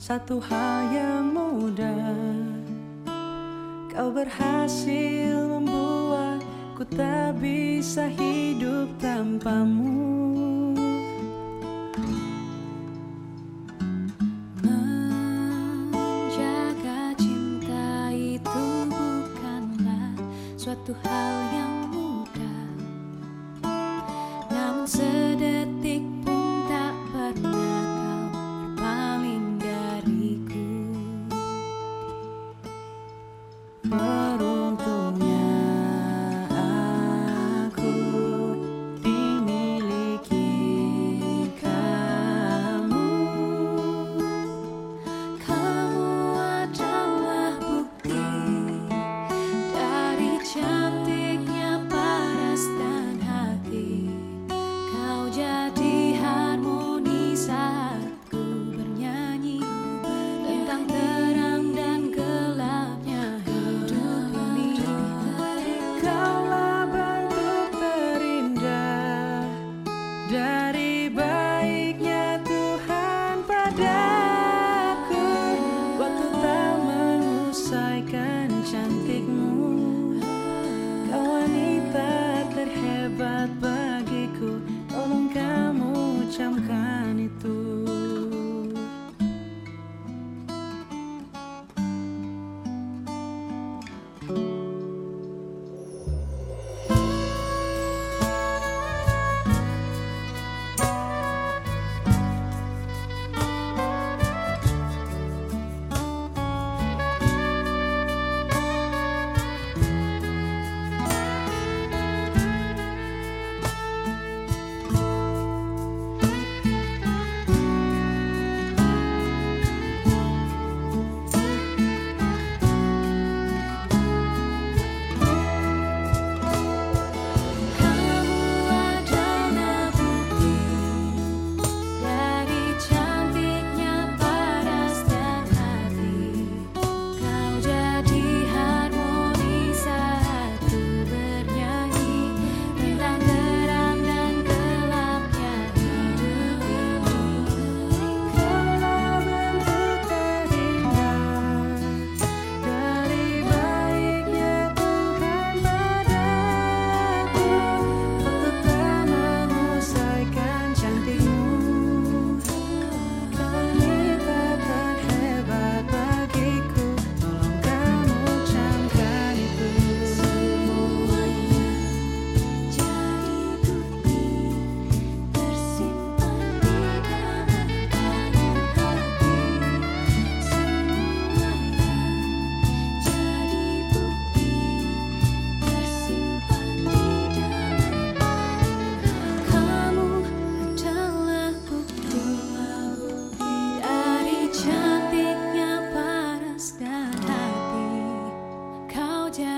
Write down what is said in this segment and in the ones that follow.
satu hal yang mudah. Kau berhasil membuatku tak bisa hidup tanpamu. Menjaga cinta itu bukanlah suatu hal yang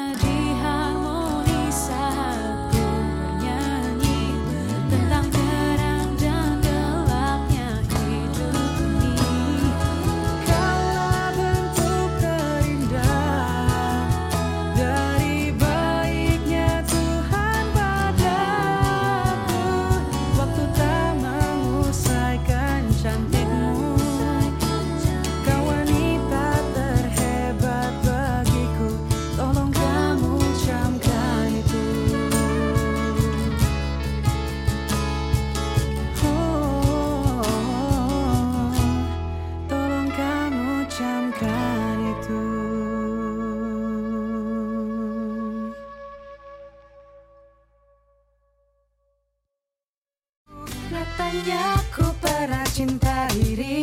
imagine cinta diri.